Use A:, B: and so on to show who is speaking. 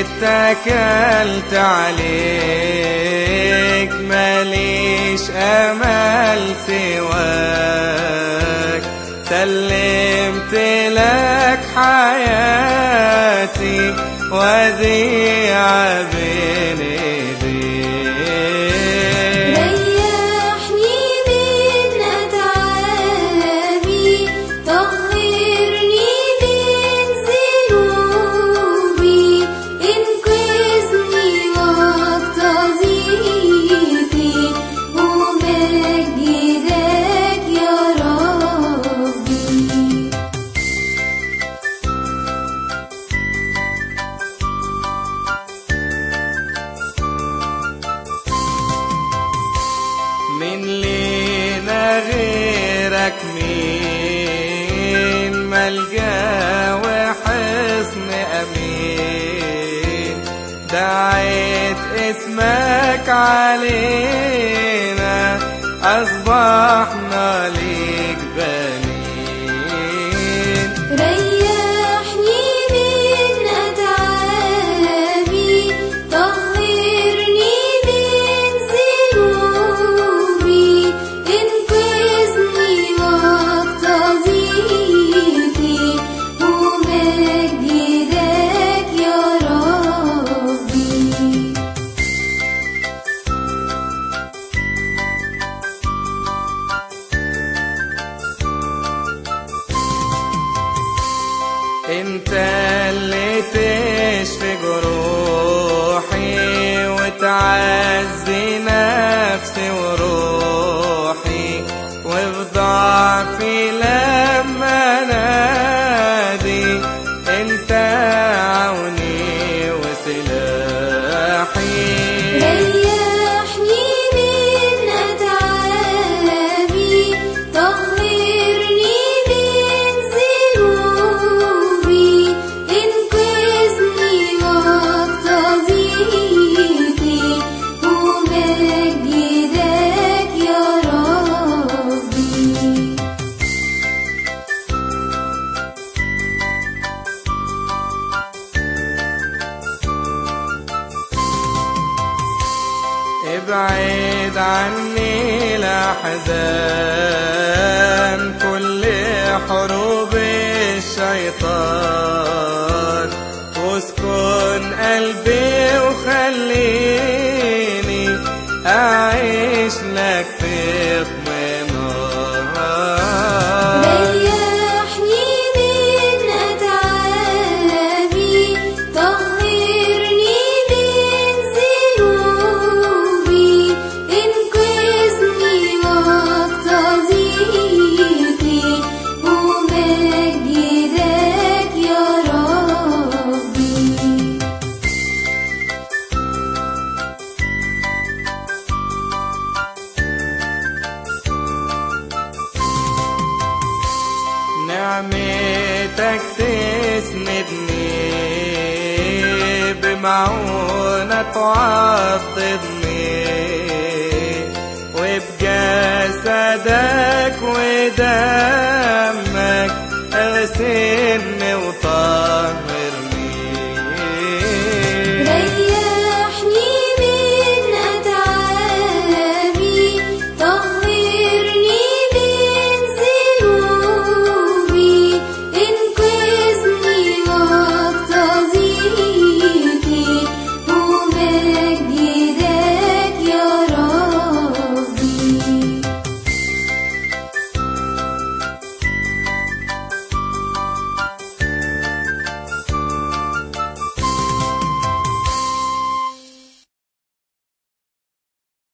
A: اتكلت عليك ماليش أمل سواك. سلمت لك حياتي وديعة بين ملجا وحصن أمين. دعيت إسمك علينا اصبحنا انت اللي تشفي جروحي وتعزي ابعد عني الأحزان كل حروب الشيطان. واسكن قلبي وخليني بمعونة تعضدني وبجسدك ودمك أغسلني وطهرني.